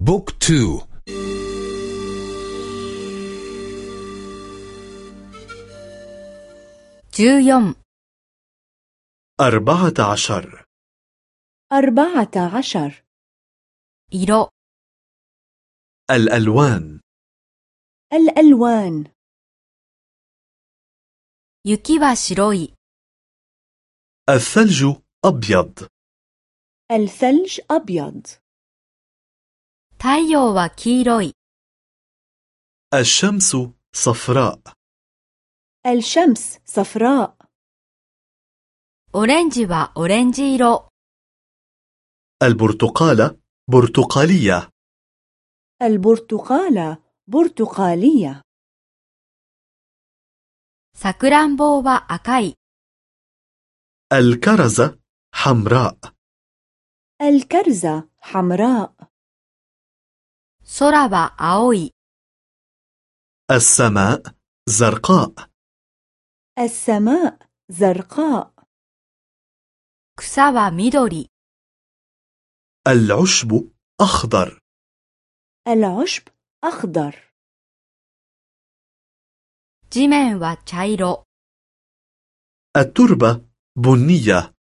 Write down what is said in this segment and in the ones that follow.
Book two. 十四 أربعة عشر. أربعة عشر. إيرو. الألوان. الألوان. يكي شروي الثلج أبيض. الثلج أبيض. 太陽は黄色い الشمس صفراء الشمس صفراء オレンジはオレンジ色 البرتقالة برتقالية البرتقالة برتقالية さくらんぼは赤い الكرزة حمراء الكرزة حمراء 空は青い السماء زرقاء السماء زرقاء 草は緑 العشب أخضر العشب أخضر 地面は茶色 التربة بنية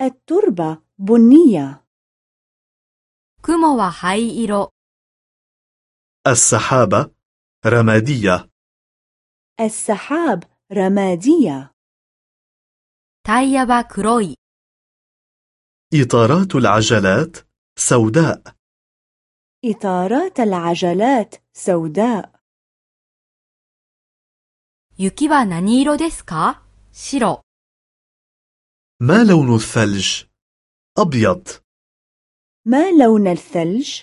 التربة بنية 雲は灰色 السحابة رمادية السحاب رمادية タイヤは黒い إطارات العجلات سوداء إطارات العجلات سوداء 雪は何色ですか白 ما لون الثلج؟ أبيض ما لون الثلج؟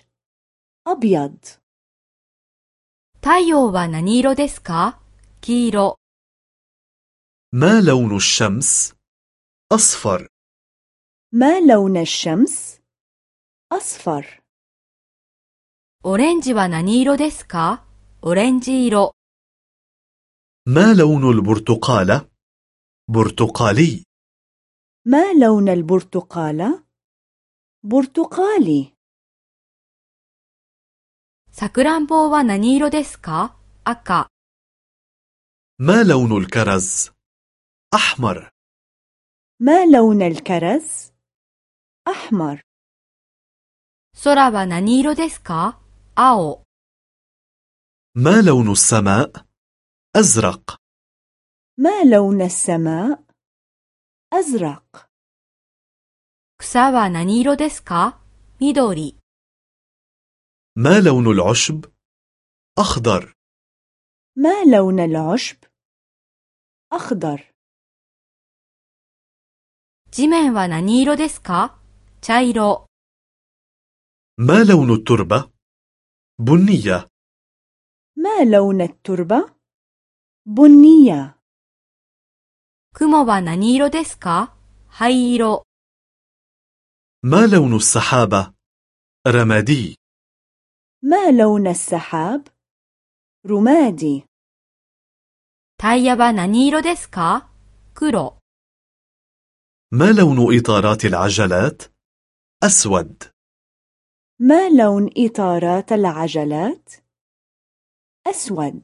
أبيض 太陽は何色ですか黄色 ما لون الشمس؟ أصفر ما لون الشمس؟ أصفر オレンジは何色ですかオレンジ色 ما لون البرتقالة؟ برتقالي ما لون البرتقالة؟ برتقالي さくらんぼは何色ですか赤 ما لون الكرز؟ أحمر ما لون الكرز؟ أحمر 空は何色ですか青 ما لون السماء؟ أزرق ما لون السماء؟ أزرق 草は何色ですか緑 ما لون العشب؟ أخضر ما لون العشب؟ أخضر 地面は何色ですか茶色 ما لون التربة؟ بنية ما لون التربة؟ بنية 雲は何色ですか灰色 ما لون السحابة؟ رمادي ما لون السحاب؟ رمادي タイヤは何色ですか黒 ما لون إطارات العجلات؟ أسود ما لون إطارات العجلات؟ أسود